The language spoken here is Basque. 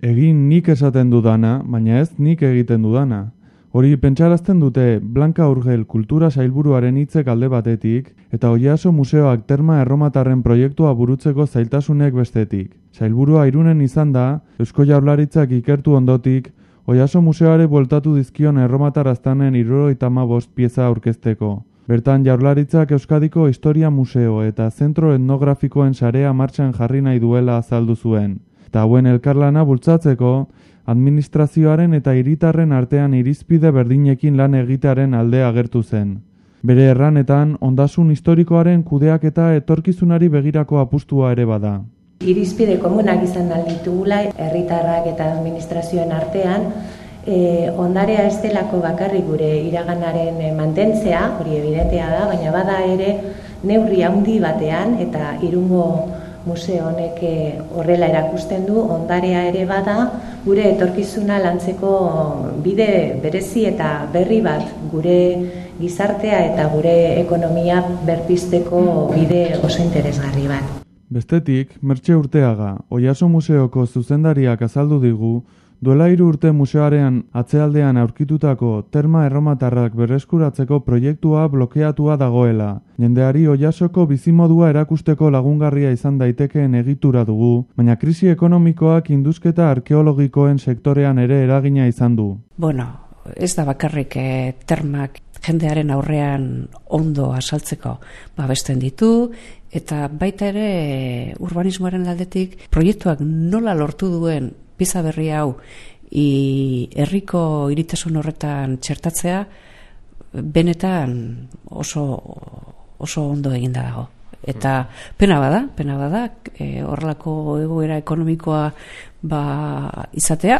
Egin nik esaten dudana, baina ez nik egiten dudana. Hori pentsarazten dute Blanka Urgel kultura sailburuaren hitzek alde batetik eta Oiaso Museoak terma erromatarren proiektua burutzeko zailtasunek bestetik. Sailburua irunen izan da, Eusko Jaurlaritzak ikertu ondotik, Oiaso Museoare bueltatu dizkion erromatar aztanen iruro itama bost pieza aurkezteko. Bertan Jaurlaritzak Euskadiko Historia Museo eta Zentro Etnografikoen sarea martxan jarri nahi duela azaldu zuen. Hauen elkarlana bultzatzeko, administrazioaren eta hiritarren artean irizpide berdinekin lan egitearen alde agertu zen. Bere erranetan, ondasun historikoaren kudeak eta etorkizunari begirako apustua ere bada. Irizpide komunak izan alditugula, herritarrak eta administrazioen artean, e, ondarea ez delako bakarrik gure iraganaren e, mantentzea, hori evidentea da, baina bada ere neurri handi batean eta irungo museo honek e, horrela erakusten du, ondarea ere bada gure etorkizuna lantzeko bide berezi eta berri bat gure gizartea eta gure ekonomia berpisteko bide oso interesgarri bat. Bestetik, Mertxe Urteaga, Oiaso Museoko zuzendariak azaldu digu, duela hiru urte museoarean atzealdean aurkitutako terma erromatarrak berreskuratzeko proiektua blokeatua dagoela. Jendeari Oiasoko bizimodua erakusteko lagungarria izan daitekeen egitura dugu, baina krisi ekonomikoak induzketa arkeologikoen sektorean ere eragina izan du. Bueno, ez da bakarrik eh, termak jendearen aurrean ondo asaltzeko babesten ditu, eta baita ere urbanismoaren aldetik proiektuak nola lortu duen pieza berri hau i herriko iritasun horretan txertatzea benetan oso oso ondo eginda dago. Eta pena bada pena bada e, horrelako egoera ekonomikoa ba izatea